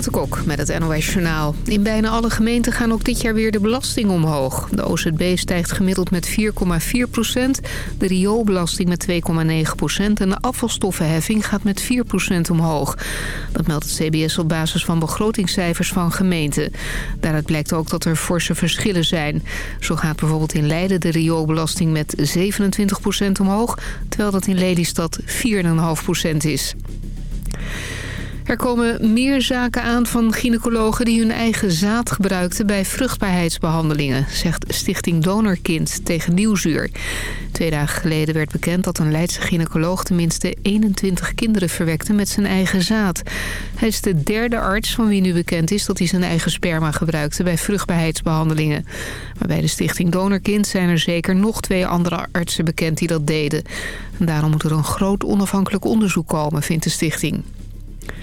Renate met het NOS Journaal. In bijna alle gemeenten gaan ook dit jaar weer de belasting omhoog. De OZB stijgt gemiddeld met 4,4 procent, de rioolbelasting met 2,9 procent... en de afvalstoffenheffing gaat met 4 procent omhoog. Dat meldt het CBS op basis van begrotingscijfers van gemeenten. Daaruit blijkt ook dat er forse verschillen zijn. Zo gaat bijvoorbeeld in Leiden de rioolbelasting met 27 procent omhoog... terwijl dat in Lelystad 4,5 procent is. Er komen meer zaken aan van gynaecologen die hun eigen zaad gebruikten bij vruchtbaarheidsbehandelingen, zegt Stichting Donorkind tegen Nieuwsuur. Twee dagen geleden werd bekend dat een Leidse gynaecoloog tenminste 21 kinderen verwekte met zijn eigen zaad. Hij is de derde arts van wie nu bekend is dat hij zijn eigen sperma gebruikte bij vruchtbaarheidsbehandelingen. Maar bij de Stichting Donorkind zijn er zeker nog twee andere artsen bekend die dat deden. En daarom moet er een groot onafhankelijk onderzoek komen, vindt de stichting.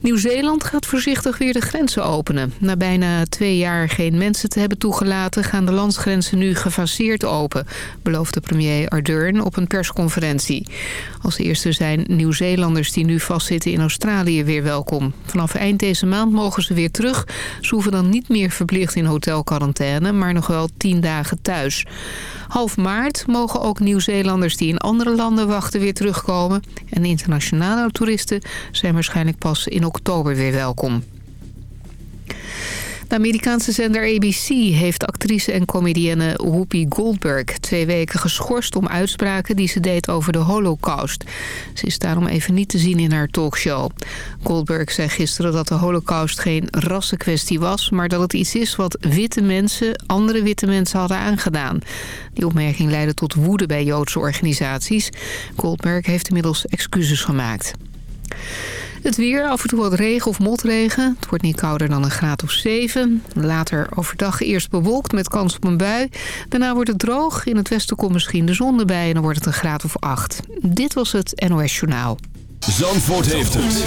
Nieuw-Zeeland gaat voorzichtig weer de grenzen openen. Na bijna twee jaar geen mensen te hebben toegelaten... gaan de landsgrenzen nu gefaseerd open... beloofde premier Ardern op een persconferentie. Als eerste zijn Nieuw-Zeelanders die nu vastzitten in Australië weer welkom. Vanaf eind deze maand mogen ze weer terug. Ze hoeven dan niet meer verplicht in hotelquarantaine... maar nog wel tien dagen thuis. Half maart mogen ook Nieuw-Zeelanders die in andere landen wachten weer terugkomen. En internationale toeristen zijn waarschijnlijk pas in oktober weer welkom. De Amerikaanse zender ABC heeft actrice en comedienne Whoopi Goldberg twee weken geschorst om uitspraken die ze deed over de holocaust. Ze is daarom even niet te zien in haar talkshow. Goldberg zei gisteren dat de holocaust geen rassenkwestie was, maar dat het iets is wat witte mensen andere witte mensen hadden aangedaan. Die opmerking leidde tot woede bij Joodse organisaties. Goldberg heeft inmiddels excuses gemaakt. Het weer, af en toe wat regen of motregen. Het wordt niet kouder dan een graad of 7. Later overdag eerst bewolkt met kans op een bui. Daarna wordt het droog. In het westen komt misschien de zon erbij en dan wordt het een graad of 8. Dit was het NOS Journaal. Zandvoort heeft het.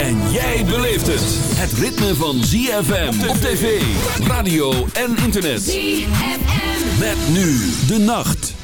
En jij beleeft het. Het ritme van ZFM op tv, radio en internet. ZFM. Met nu de nacht.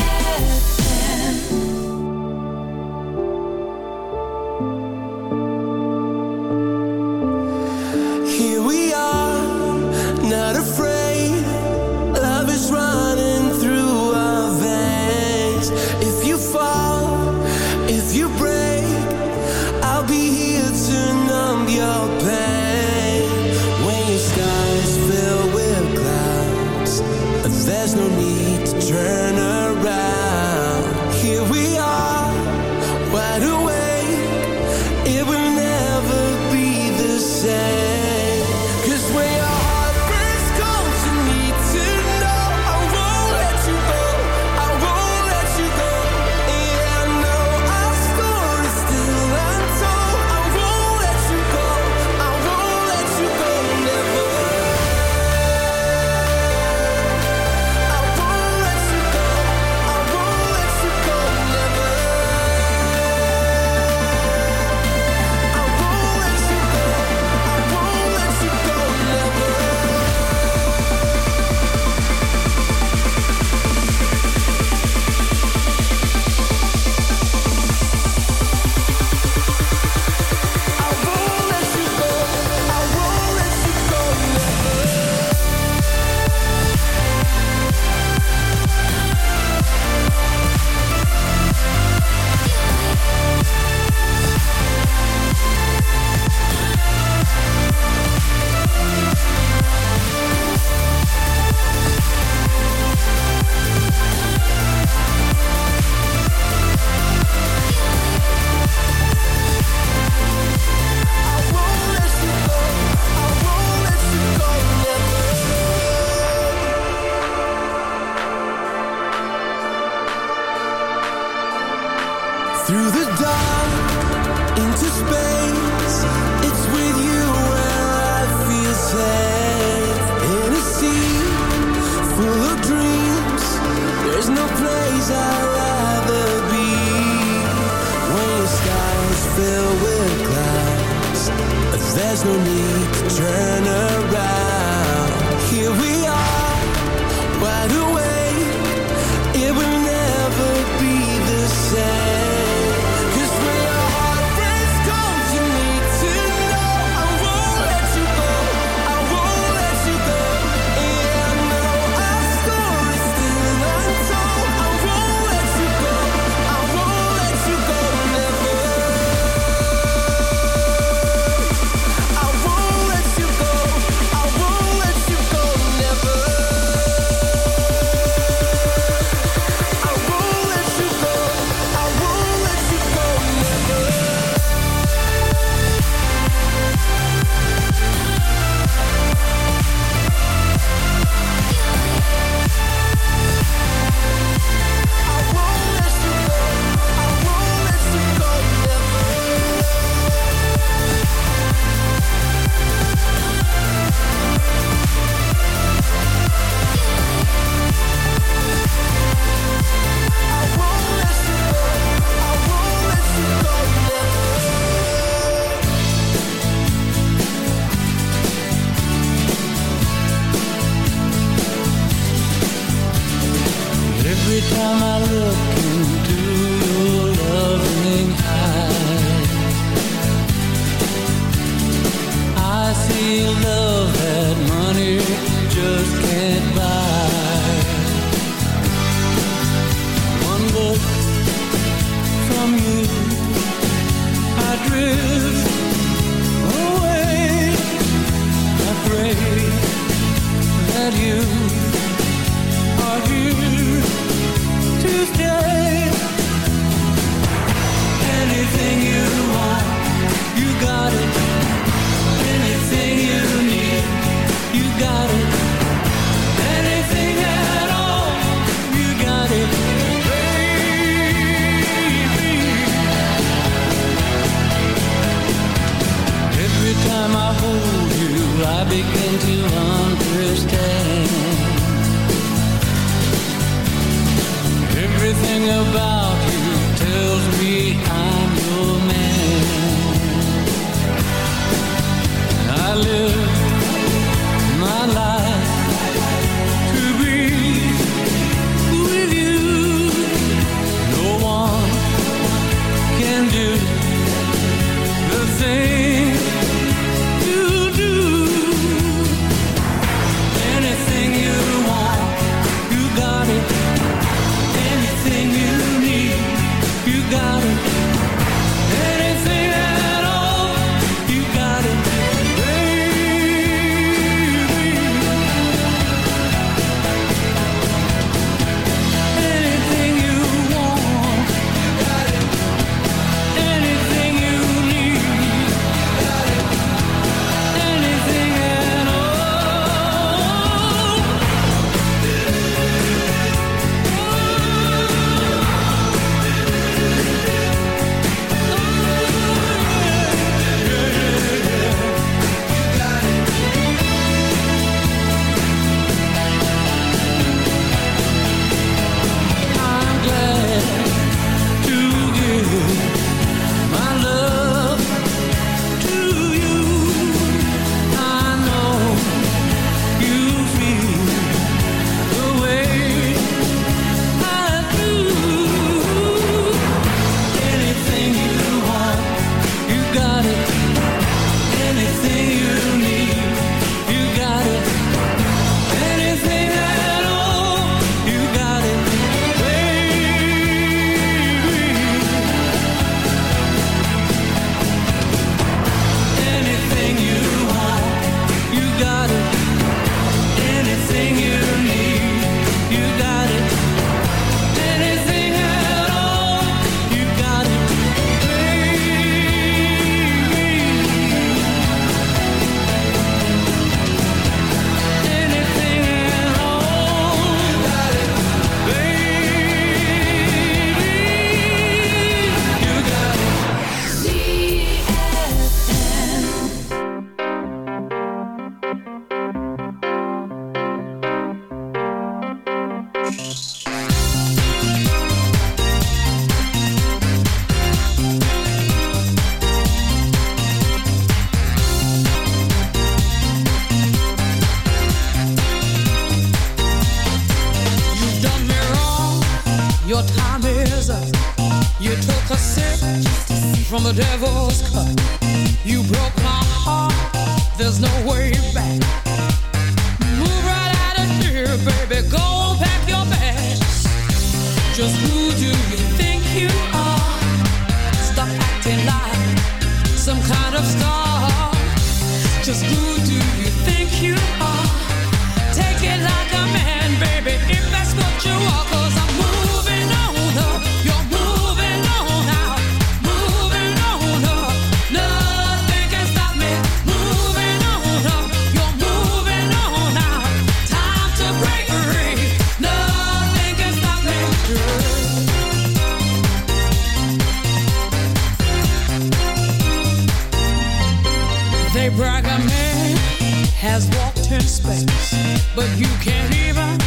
has walked in space, but you can't even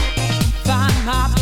find my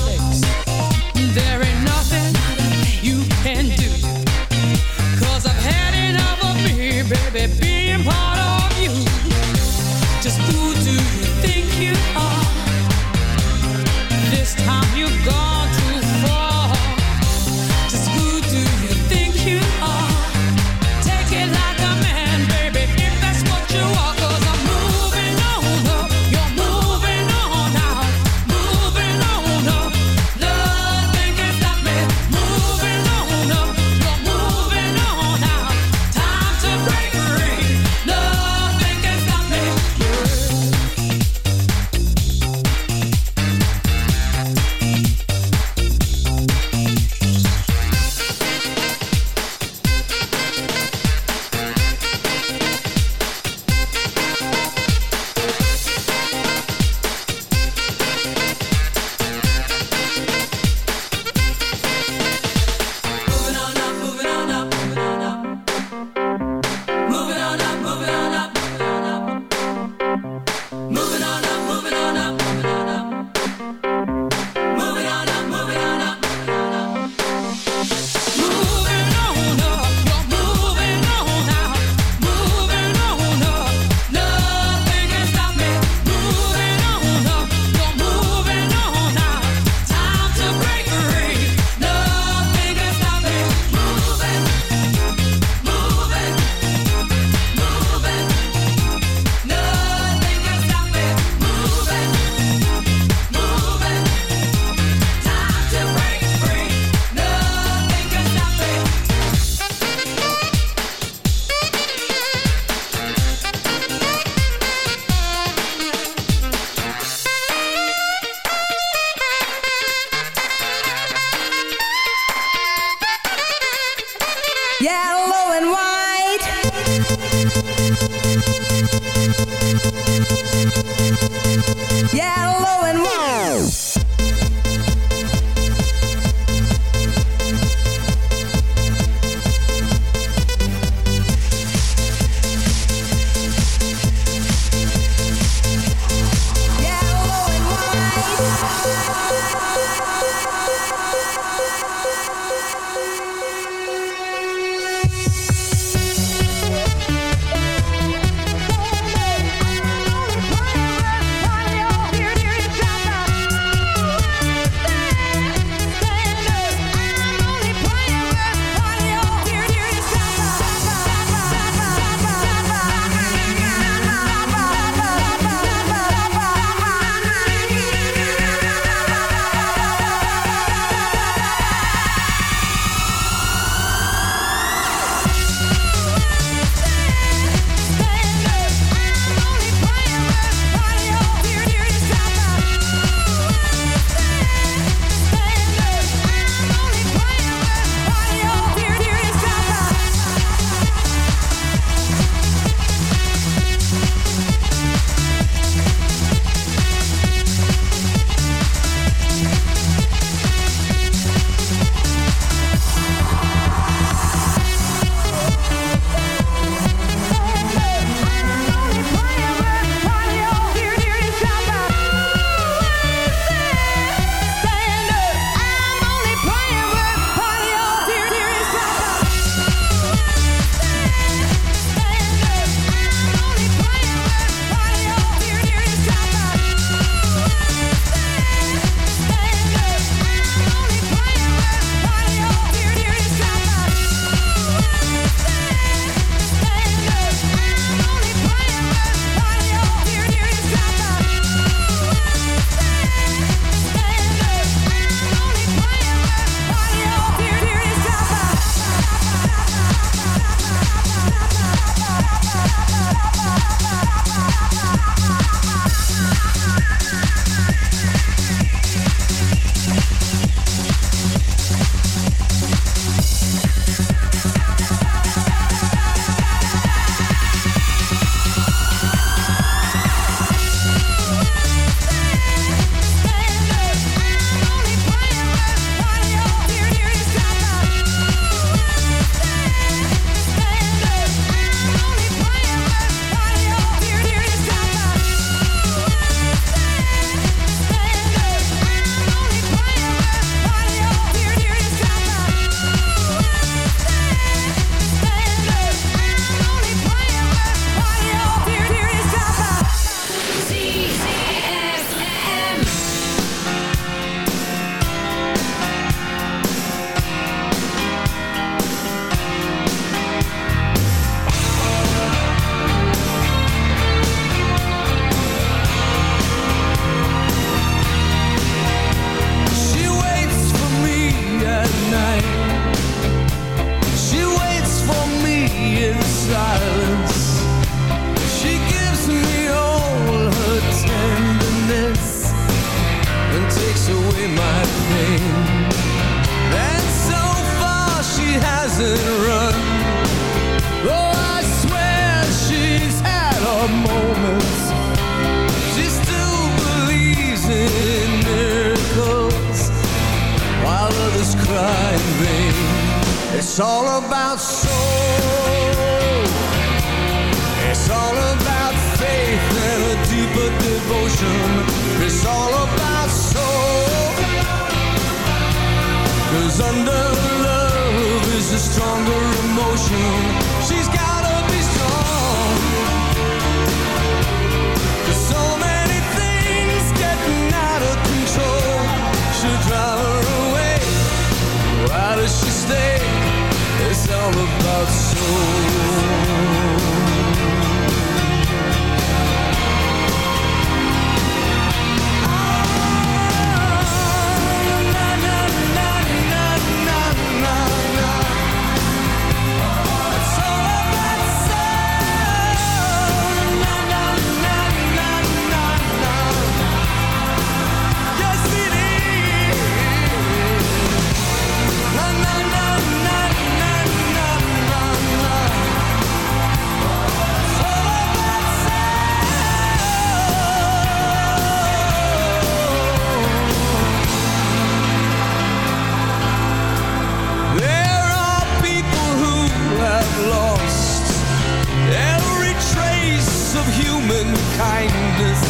and kindness.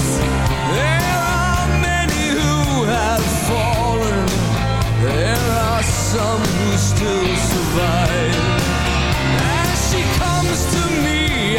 There are many who have fallen. There are some who still survive. As she comes to me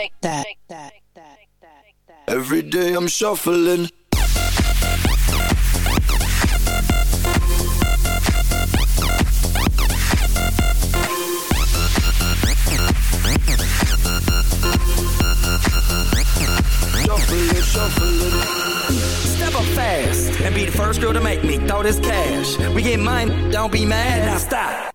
shake that, that, that. Every day I'm shuffling. Step up fast and be the first girl to make me throw this cash. We get mine, don't be mad. Now stop.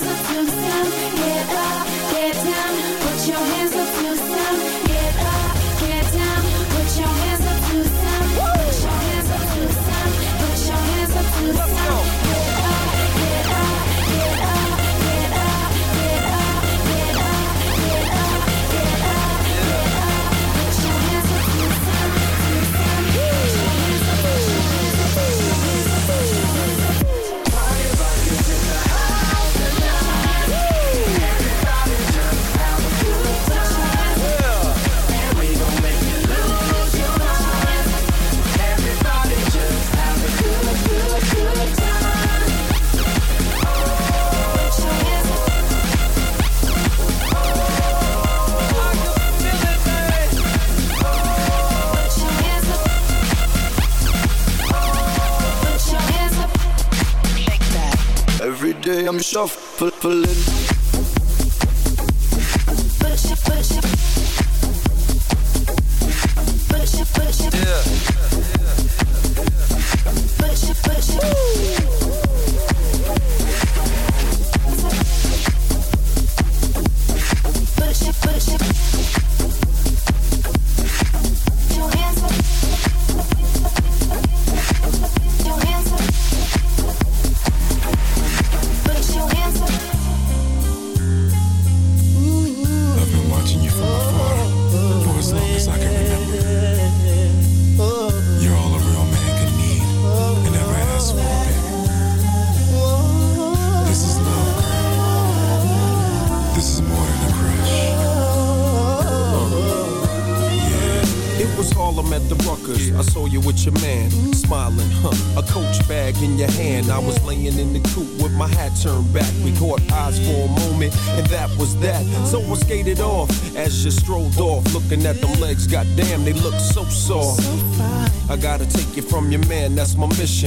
okay, I'm shuffling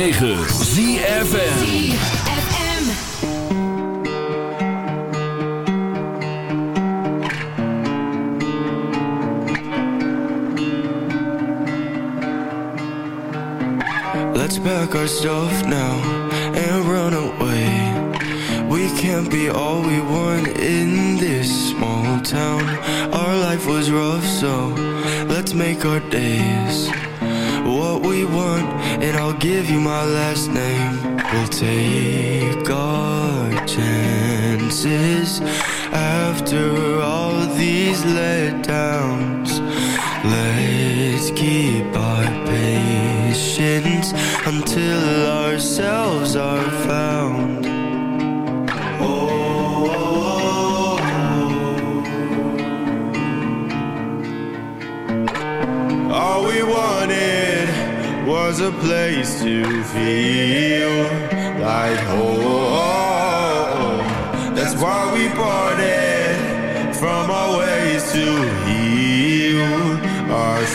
106.9 ZFN